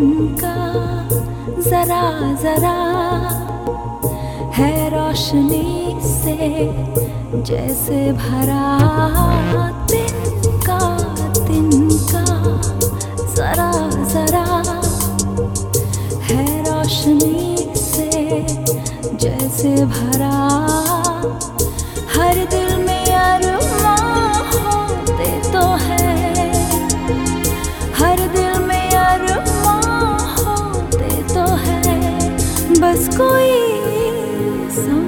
का जरा जरा है रोशनी से जैसे भरा दिन का जरा जरा है रोशनी से जैसे भरा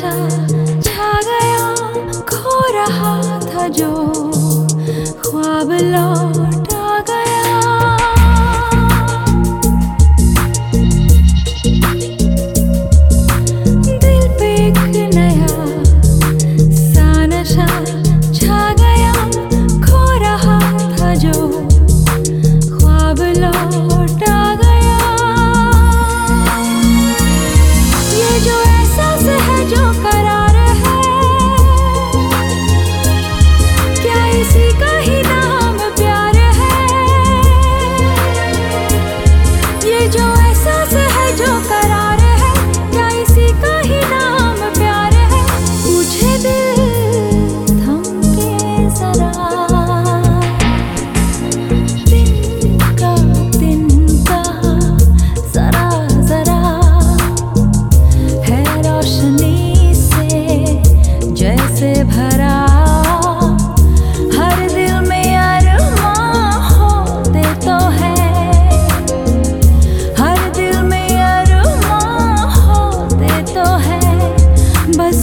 नशा छा गया खो रहा था जो ख्वाब लौट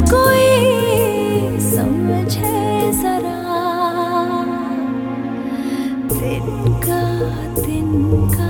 कोई समझे जरा। दिन दिन का